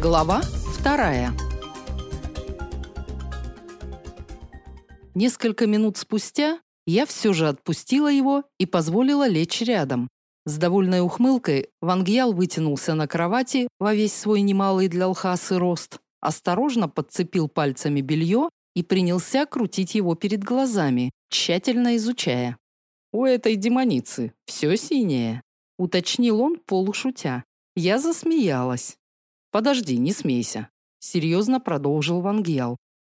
Глава вторая. Несколько минут спустя я все же отпустила его и позволила лечь рядом. С довольной ухмылкой Вангьял вытянулся на кровати во весь свой немалый для лхасы рост, осторожно подцепил пальцами белье и принялся крутить его перед глазами, тщательно изучая. «У этой демоницы все синее», — уточнил он полушутя. Я засмеялась. «Подожди, не смейся», — серьезно продолжил Вангьял.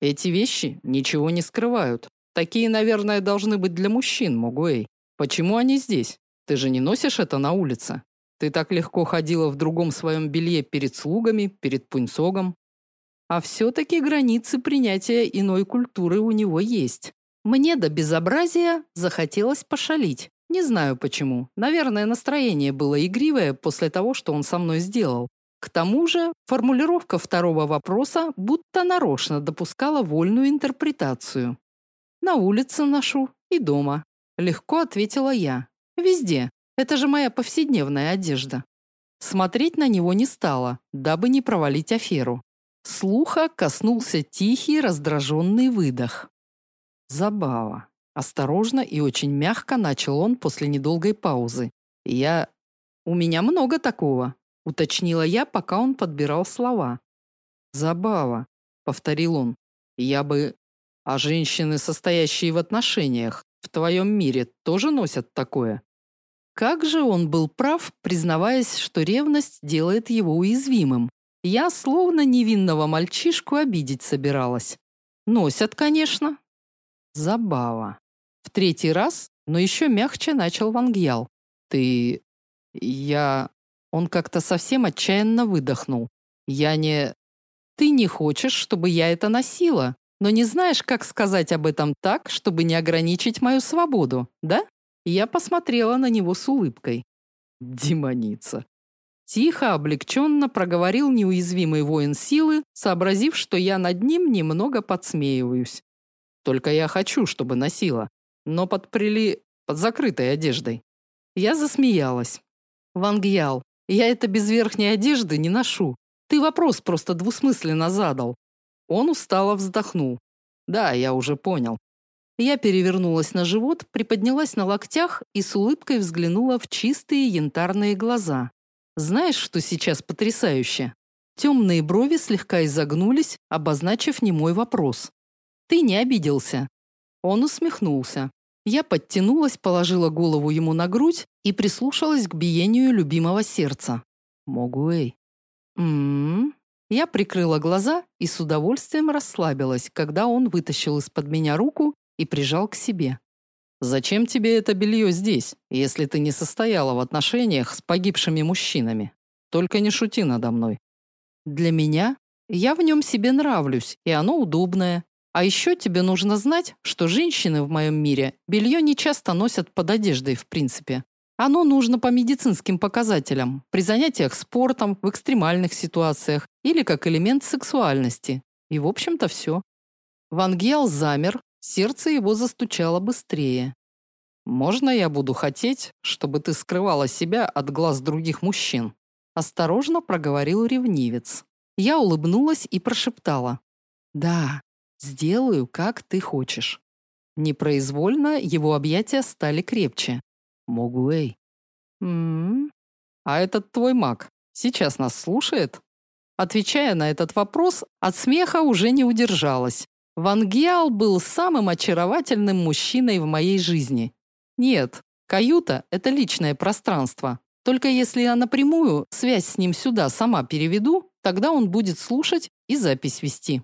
«Эти вещи ничего не скрывают. Такие, наверное, должны быть для мужчин, Могуэй. Почему они здесь? Ты же не носишь это на улице. Ты так легко ходила в другом своем белье перед слугами, перед пунцогом. А все-таки границы принятия иной культуры у него есть. Мне до безобразия захотелось пошалить. Не знаю почему. Наверное, настроение было игривое после того, что он со мной сделал. К тому же, формулировка второго вопроса будто нарочно допускала вольную интерпретацию. На улице ношу и дома, легко ответила я. Везде. Это же моя повседневная одежда. Смотреть на него не стала, дабы не провалить аферу. Слуха коснулся тихий раздраженный выдох. Забава. Осторожно и очень мягко начал он после недолгой паузы. Я у меня много такого, уточнила я, пока он подбирал слова. Забава, повторил он. Я бы а женщины, состоящие в отношениях, в твоем мире тоже носят такое. Как же он был прав, признаваясь, что ревность делает его уязвимым. Я словно невинного мальчишку обидеть собиралась. Носят, конечно. Забава. В третий раз, но еще мягче начал Вангьял. Ты я он как-то совсем отчаянно выдохнул. Я не Ты не хочешь, чтобы я это носила, но не знаешь, как сказать об этом так, чтобы не ограничить мою свободу, да? Я посмотрела на него с улыбкой. Демоница. Тихо, облегченно проговорил неуязвимый воин силы, сообразив, что я над ним немного подсмеиваюсь. Только я хочу, чтобы носила, но под прили... под закрытой одеждой. Я засмеялась. Вангьял, я это без верхней одежды не ношу. Ты вопрос просто двусмысленно задал. Он устало вздохнул. Да, я уже понял. Я перевернулась на живот, приподнялась на локтях и с улыбкой взглянула в чистые янтарные глаза. Знаешь, что сейчас потрясающе? Темные брови слегка изогнулись, обозначив немой вопрос. Ты не обиделся? Он усмехнулся. Я подтянулась, положила голову ему на грудь и прислушалась к биению любимого сердца. Могуэй. М-м. Я прикрыла глаза и с удовольствием расслабилась, когда он вытащил из-под меня руку и прижал к себе. Зачем тебе это белье здесь, если ты не состояла в отношениях с погибшими мужчинами? Только не шути надо мной. Для меня я в нем себе нравлюсь, и оно удобное. А еще тебе нужно знать, что женщины в моем мире белье не часто носят под одеждой, в принципе. Оно нужно по медицинским показателям, при занятиях спортом, в экстремальных ситуациях или как элемент сексуальности. И, в общем-то, все. Ван Гиал замер, Сердце его застучало быстрее. Можно я буду хотеть, чтобы ты скрывала себя от глаз других мужчин? осторожно проговорил ревнивец. Я улыбнулась и прошептала: "Да, сделаю, как ты хочешь". Непроизвольно его объятия стали крепче. Могуэй. М-м. А этот твой маг сейчас нас слушает? Отвечая на этот вопрос, от смеха уже не удержалась. Ван Гиал был самым очаровательным мужчиной в моей жизни. Нет, каюта это личное пространство. Только если я напрямую связь с ним сюда сама переведу, тогда он будет слушать и запись вести.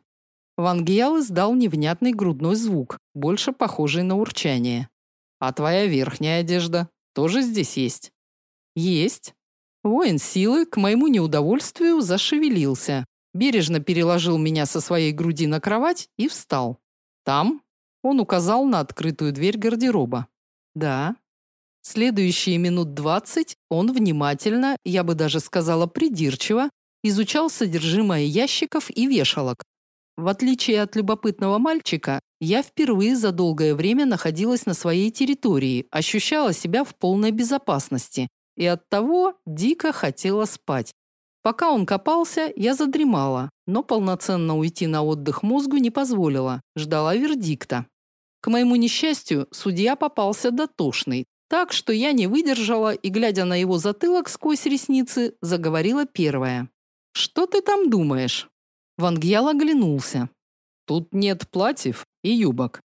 Ван Гиал издал невнятный грудной звук, больше похожий на урчание. А твоя верхняя одежда тоже здесь есть? Есть. Воин силы к моему неудовольствию зашевелился, бережно переложил меня со своей груди на кровать и встал. Там он указал на открытую дверь гардероба. Да. Следующие минут двадцать он внимательно, я бы даже сказала придирчиво, изучал содержимое ящиков и вешалок. В отличие от любопытного мальчика, я впервые за долгое время находилась на своей территории, ощущала себя в полной безопасности и оттого дико хотела спать. Пока он копался, я задремала, но полноценно уйти на отдых мозгу не позволила, ждала вердикта. К моему несчастью, судья попался дотошный, так что я не выдержала и, глядя на его затылок сквозь ресницы, заговорила первая. «Что ты там думаешь?» Вангьял оглянулся. «Тут нет платьев и юбок.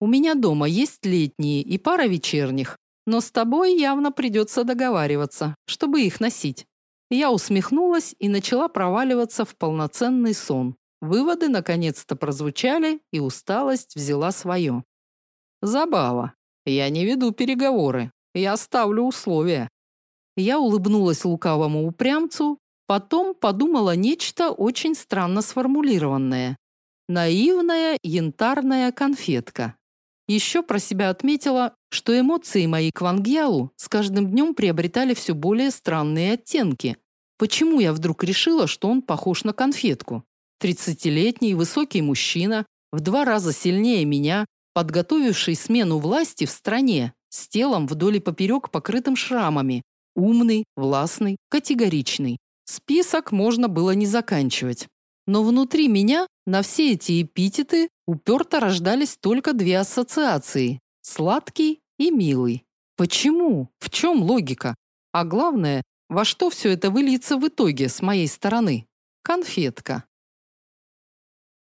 У меня дома есть летние и пара вечерних, но с тобой явно придется договариваться, чтобы их носить. Я усмехнулась и начала проваливаться в полноценный сон. Выводы наконец-то прозвучали, и усталость взяла свое. Забава. Я не веду переговоры. Я ставлю условия. Я улыбнулась лукавому упрямцу, потом подумала нечто очень странно сформулированное. Наивная янтарная конфетка. Еще про себя отметила, что эмоции мои к Вангьялу с каждым днем приобретали все более странные оттенки. Почему я вдруг решила, что он похож на конфетку? Тридцатилетний высокий мужчина, в два раза сильнее меня, подготовивший смену власти в стране, с телом вдоль и поперек покрытым шрамами, умный, властный, категоричный. Список можно было не заканчивать. Но внутри меня на все эти эпитеты уперто рождались только две ассоциации – сладкий и милый. Почему? В чем логика? А главное, во что все это выльется в итоге с моей стороны? Конфетка.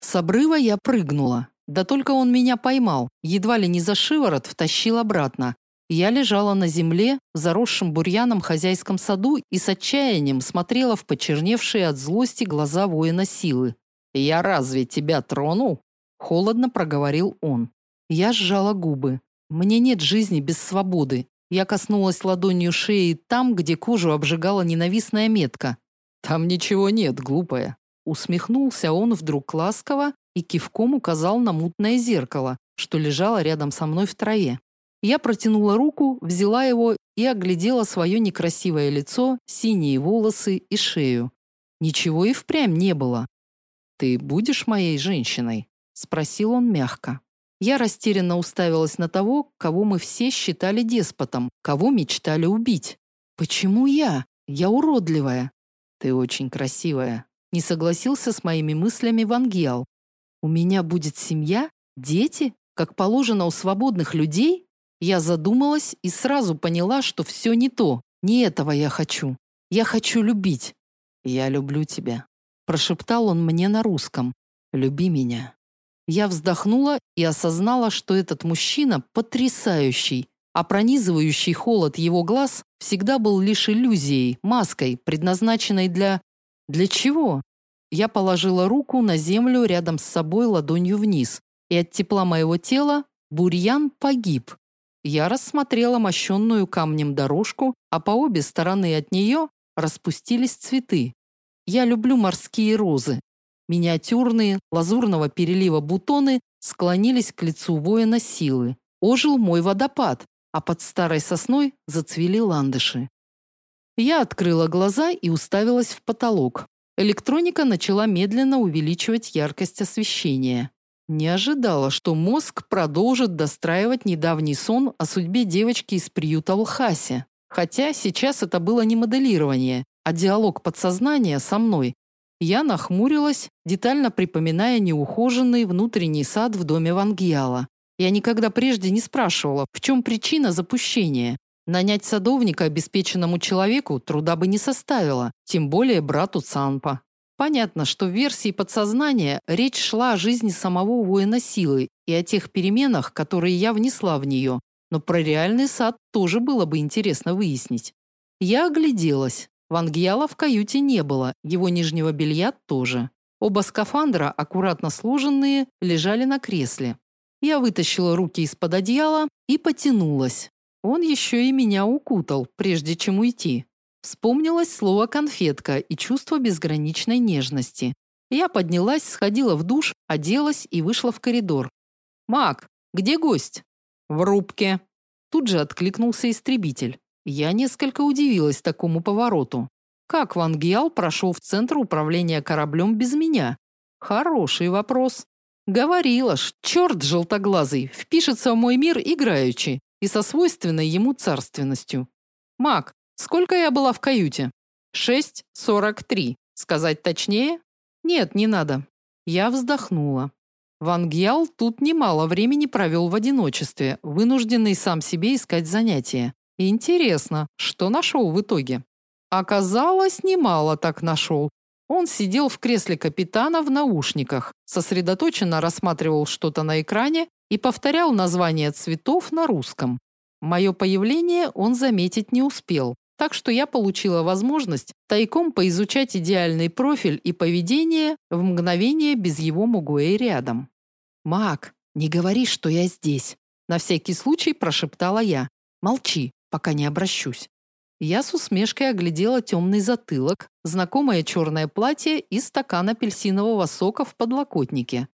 С обрыва я прыгнула. Да только он меня поймал, едва ли не за шиворот втащил обратно. Я лежала на земле, в заросшем бурьяном хозяйском саду и с отчаянием смотрела в почерневшие от злости глаза воина силы. «Я разве тебя тронул?» – холодно проговорил он. Я сжала губы. «Мне нет жизни без свободы». Я коснулась ладонью шеи там, где кожу обжигала ненавистная метка. «Там ничего нет, глупая». Усмехнулся он вдруг ласково и кивком указал на мутное зеркало, что лежало рядом со мной в трое. Я протянула руку, взяла его и оглядела свое некрасивое лицо, синие волосы и шею. Ничего и впрямь не было. «Ты будешь моей женщиной?» – спросил он мягко. Я растерянно уставилась на того, кого мы все считали деспотом, кого мечтали убить. «Почему я? Я уродливая». «Ты очень красивая», – не согласился с моими мыслями Вангиал. «У меня будет семья? Дети? Как положено у свободных людей?» Я задумалась и сразу поняла, что все не то. Не этого я хочу. Я хочу любить. Я люблю тебя, прошептал он мне на русском. Люби меня. Я вздохнула и осознала, что этот мужчина потрясающий, а пронизывающий холод его глаз всегда был лишь иллюзией, маской, предназначенной для Для чего? Я положила руку на землю рядом с собой ладонью вниз, и от тепла моего тела бурьян погиб. Я рассмотрела мощенную камнем дорожку, а по обе стороны от нее распустились цветы. Я люблю морские розы. Миниатюрные, лазурного перелива бутоны склонились к лицу воина силы. Ожил мой водопад, а под старой сосной зацвели ландыши. Я открыла глаза и уставилась в потолок. Электроника начала медленно увеличивать яркость освещения. Не ожидала, что мозг продолжит достраивать недавний сон о судьбе девочки из приюта в Лхасе. Хотя сейчас это было не моделирование, а диалог подсознания со мной. Я нахмурилась, детально припоминая неухоженный внутренний сад в доме Вангьяла. Я никогда прежде не спрашивала, в чем причина запущения. Нанять садовника обеспеченному человеку труда бы не составило, тем более брату Цанпа. Понятно, что в версии подсознания речь шла о жизни самого воина силы и о тех переменах, которые я внесла в нее, но про реальный сад тоже было бы интересно выяснить. Я огляделась. Вангьяла в каюте не было, его нижнего белья тоже. Оба скафандра, аккуратно сложенные, лежали на кресле. Я вытащила руки из-под одеяла и потянулась. Он еще и меня укутал, прежде чем уйти. Вспомнилось слово «конфетка» и чувство безграничной нежности. Я поднялась, сходила в душ, оделась и вышла в коридор. «Мак, где гость?» «В рубке». Тут же откликнулся истребитель. Я несколько удивилась такому повороту. Как Ван Гиал прошел в центр управления кораблем без меня? Хороший вопрос. Говорила ж, черт желтоглазый, впишется в мой мир играючи и со свойственной ему царственностью. Мак, Сколько я была в каюте? 6.43. Сказать точнее? Нет, не надо. Я вздохнула. Ван Гьял тут немало времени провел в одиночестве, вынужденный сам себе искать занятия. Интересно, что нашел в итоге? Оказалось, немало так нашел. Он сидел в кресле капитана в наушниках, сосредоточенно рассматривал что-то на экране и повторял названия цветов на русском. Мое появление он заметить не успел, так что я получила возможность тайком поизучать идеальный профиль и поведение в мгновение без его Мугуэй рядом. «Мак, не говори, что я здесь», – на всякий случай прошептала я. «Молчи, пока не обращусь». Я с усмешкой оглядела темный затылок, знакомое черное платье и стакан апельсинового сока в подлокотнике.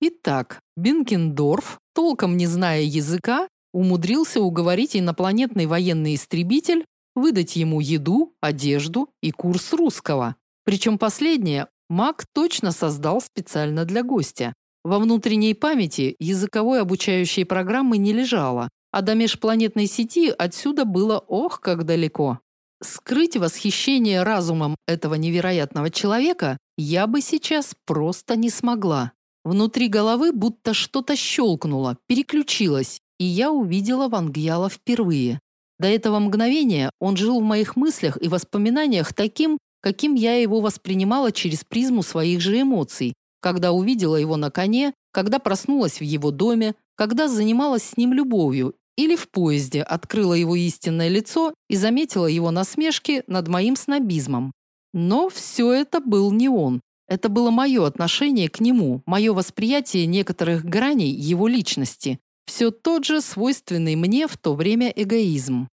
Итак, Бинкендорф, толком не зная языка, умудрился уговорить инопланетный военный истребитель выдать ему еду, одежду и курс русского. Причем последнее Мак точно создал специально для гостя. Во внутренней памяти языковой обучающей программы не лежало, а до межпланетной сети отсюда было ох, как далеко. Скрыть восхищение разумом этого невероятного человека я бы сейчас просто не смогла. Внутри головы будто что-то щелкнуло, переключилось, и я увидела Вангьяла впервые. До этого мгновения он жил в моих мыслях и воспоминаниях таким, каким я его воспринимала через призму своих же эмоций, когда увидела его на коне, когда проснулась в его доме, когда занималась с ним любовью или в поезде открыла его истинное лицо и заметила его насмешки над моим снобизмом. Но все это был не он. Это было мое отношение к нему, мое восприятие некоторых граней его личности, все тот же свойственный мне в то время эгоизм.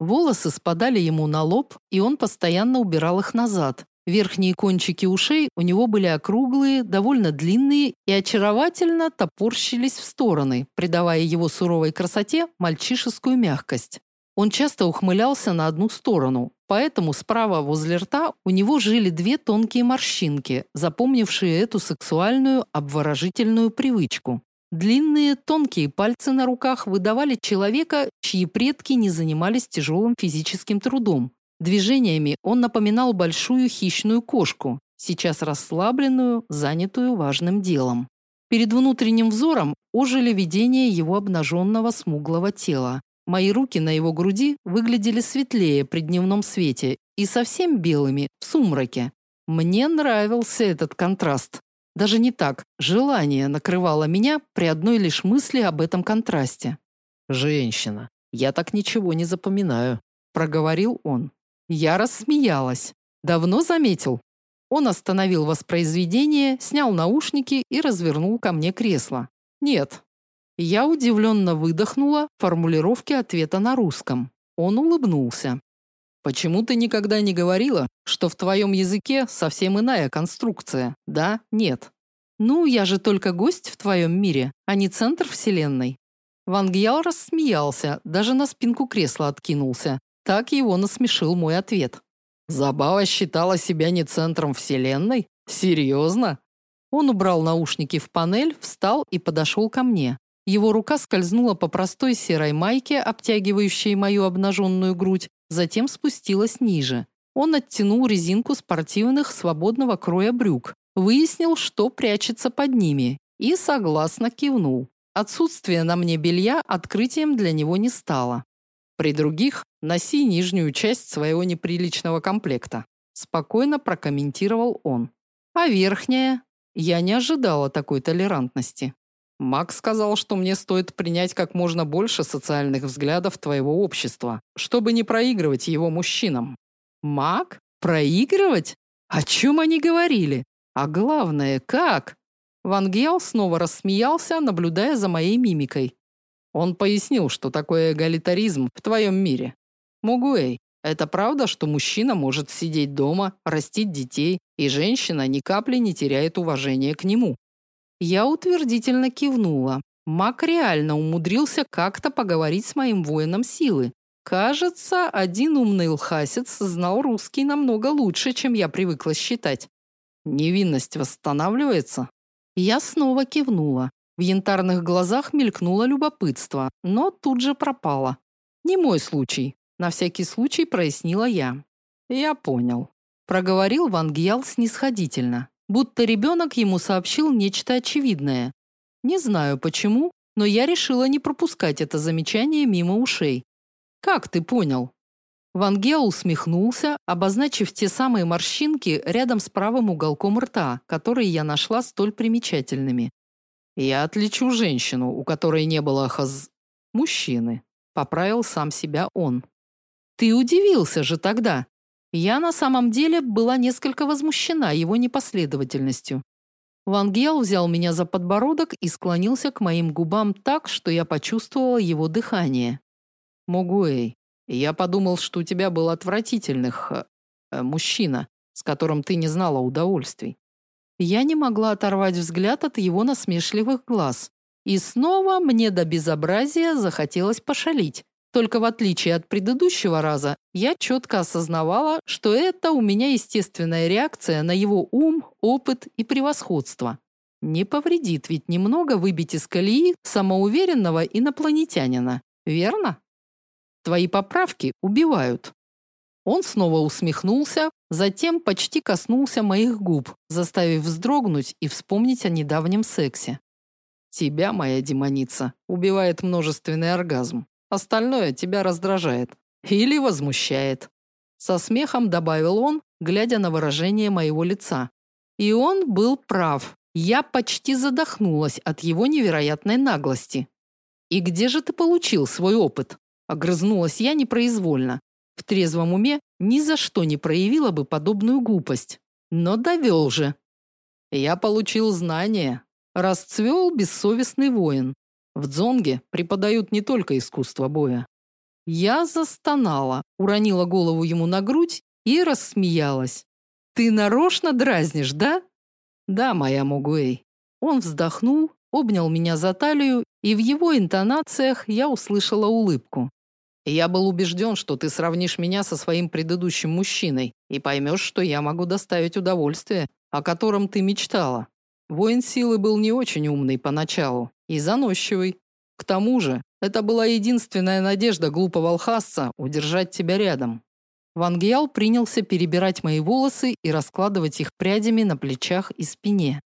Волосы спадали ему на лоб, и он постоянно убирал их назад. Верхние кончики ушей у него были округлые, довольно длинные и очаровательно топорщились в стороны, придавая его суровой красоте мальчишескую мягкость. Он часто ухмылялся на одну сторону, поэтому справа возле рта у него жили две тонкие морщинки, запомнившие эту сексуальную обворожительную привычку. Длинные, тонкие пальцы на руках выдавали человека, чьи предки не занимались тяжелым физическим трудом. Движениями он напоминал большую хищную кошку, сейчас расслабленную, занятую важным делом. Перед внутренним взором ожили видения его обнаженного смуглого тела. Мои руки на его груди выглядели светлее при дневном свете и совсем белыми в сумраке. Мне нравился этот контраст. Даже не так. Желание накрывало меня при одной лишь мысли об этом контрасте. «Женщина, я так ничего не запоминаю», – проговорил он. Я рассмеялась. «Давно заметил?» Он остановил воспроизведение, снял наушники и развернул ко мне кресло. «Нет». Я удивленно выдохнула формулировки ответа на русском. Он улыбнулся. Почему ты никогда не говорила, что в твоем языке совсем иная конструкция? Да, нет. Ну, я же только гость в твоем мире, а не центр вселенной. Ван Гьял рассмеялся, даже на спинку кресла откинулся. Так его насмешил мой ответ. Забава считала себя не центром вселенной? Серьезно? Он убрал наушники в панель, встал и подошел ко мне. Его рука скользнула по простой серой майке, обтягивающей мою обнаженную грудь, затем спустилась ниже. Он оттянул резинку спортивных свободного кроя брюк, выяснил, что прячется под ними, и согласно кивнул. Отсутствие на мне белья открытием для него не стало. При других носи нижнюю часть своего неприличного комплекта, спокойно прокомментировал он. А верхняя? Я не ожидала такой толерантности. Макс сказал, что мне стоит принять как можно больше социальных взглядов твоего общества, чтобы не проигрывать его мужчинам. Мак? Проигрывать? О чем они говорили? А главное, как? Ван Гел снова рассмеялся, наблюдая за моей мимикой. Он пояснил, что такое эгалитаризм в твоем мире. Мугуэй, это правда, что мужчина может сидеть дома, растить детей, и женщина ни капли не теряет уважения к нему? Я утвердительно кивнула. Мак реально умудрился как-то поговорить с моим воином силы. Кажется, один умный лхасец знал русский намного лучше, чем я привыкла считать. Невинность восстанавливается? Я снова кивнула. В янтарных глазах мелькнуло любопытство, но тут же пропало. Не мой случай, на всякий случай прояснила я. Я понял. Проговорил Ван Гьял снисходительно, будто ребенок ему сообщил нечто очевидное. Не знаю почему, но я решила не пропускать это замечание мимо ушей. Как ты понял? Ван Гео усмехнулся, обозначив те самые морщинки рядом с правым уголком рта, которые я нашла столь примечательными. Я отличу женщину, у которой не было хаз мужчины, поправил сам себя он. Ты удивился же тогда. Я на самом деле была несколько возмущена его непоследовательностью. Ван Гел взял меня за подбородок и склонился к моим губам так, что я почувствовала его дыхание. Могуэй, я подумал, что у тебя был отвратительных э, э, мужчина, с которым ты не знала удовольствий. Я не могла оторвать взгляд от его насмешливых глаз. И снова мне до безобразия захотелось пошалить. Только в отличие от предыдущего раза, я четко осознавала, что это у меня естественная реакция на его ум, опыт и превосходство. Не повредит ведь немного выбить из колеи самоуверенного инопланетянина, верно? Твои поправки убивают. Он снова усмехнулся, затем почти коснулся моих губ, заставив вздрогнуть и вспомнить о недавнем сексе. Тебя, моя демоница, убивает множественный оргазм. Остальное тебя раздражает или возмущает. Со смехом добавил он, глядя на выражение моего лица. И он был прав. Я почти задохнулась от его невероятной наглости. И где же ты получил свой опыт? огрызнулась я непроизвольно. В трезвом уме ни за что не проявила бы подобную глупость. Но довел же. Я получил знания. Расцвел бессовестный воин. В дзонге преподают не только искусство боя. Я застонала, уронила голову ему на грудь и рассмеялась. Ты нарочно дразнишь, да? Да, моя Могуэй. Он вздохнул, обнял меня за талию, и в его интонациях я услышала улыбку. Я был убежден, что ты сравнишь меня со своим предыдущим мужчиной и поймешь, что я могу доставить удовольствие, о котором ты мечтала. Воин силы был не очень умный поначалу, и заносчивый. К тому же, это была единственная надежда глупого алхасца удержать тебя рядом. Ван Гиал принялся перебирать мои волосы и раскладывать их прядями на плечах и спине.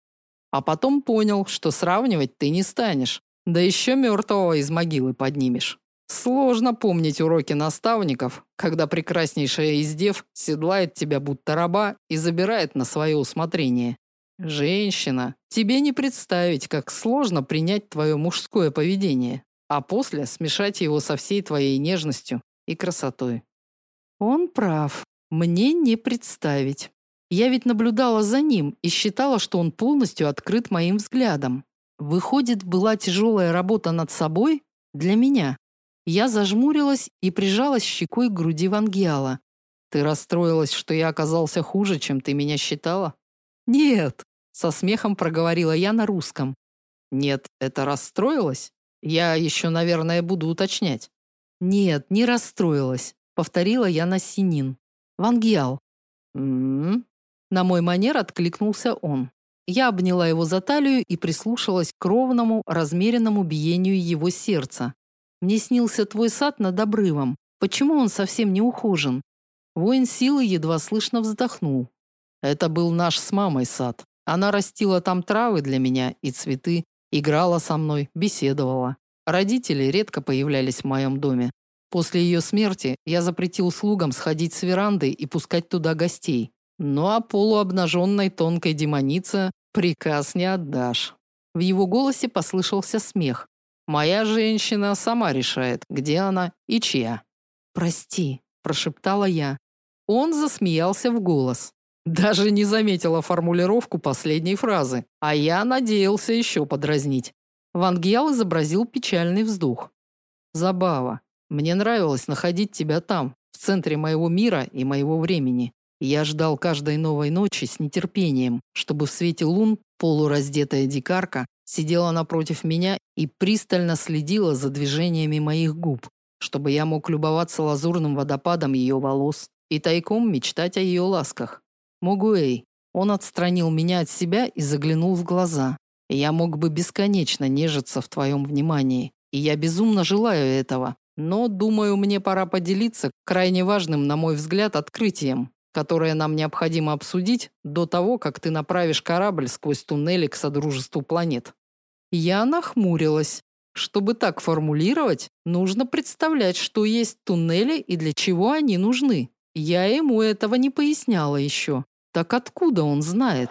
А потом понял, что сравнивать ты не станешь, да еще мертвого из могилы поднимешь. Сложно помнить уроки наставников, когда прекраснейшая из дев седлает тебя будто раба и забирает на свое усмотрение. Женщина, тебе не представить, как сложно принять твое мужское поведение, а после смешать его со всей твоей нежностью и красотой. Он прав. Мне не представить. Я ведь наблюдала за ним и считала, что он полностью открыт моим взглядом. Выходит, была тяжелая работа над собой для меня. Я зажмурилась и прижалась щекой к груди Вангиала. Ты расстроилась, что я оказался хуже, чем ты меня считала? Нет, со смехом проговорила я на русском. Нет, это расстроилась? Я еще, наверное, буду уточнять. Нет, не расстроилась, повторила я на синин. Вангиал. М-м. На мой манер откликнулся он. Я обняла его за талию и прислушалась к ровному, размеренному биению его сердца. Мне снился твой сад над обрывом. Почему он совсем не ухожен? Воин силы едва слышно вздохнул. Это был наш с мамой сад. Она растила там травы для меня и цветы, играла со мной, беседовала. Родители редко появлялись в моем доме. После ее смерти я запретил слугам сходить с веранды и пускать туда гостей. Ну а полуобнаженной тонкой демонице приказ не отдашь. В его голосе послышался смех. Моя женщина сама решает, где она и чья. Прости, прошептала я. Он засмеялся в голос. Даже не заметила формулировку последней фразы, а я надеялся еще подразнить. Ван Гьял изобразил печальный вздох. Забава. Мне нравилось находить тебя там, в центре моего мира и моего времени. Я ждал каждой новой ночи с нетерпением, чтобы в свете лун полураздетая дикарка сидела напротив меня и пристально следила за движениями моих губ, чтобы я мог любоваться лазурным водопадом ее волос и тайком мечтать о ее ласках. Могуэй. Он отстранил меня от себя и заглянул в глаза. Я мог бы бесконечно нежиться в твоем внимании, и я безумно желаю этого, Но, думаю, мне пора поделиться крайне важным, на мой взгляд, открытием, которое нам необходимо обсудить до того, как ты направишь корабль сквозь туннели к Содружеству планет. Я нахмурилась. Чтобы так формулировать, нужно представлять, что есть туннели и для чего они нужны. Я ему этого не поясняла еще. Так откуда он знает?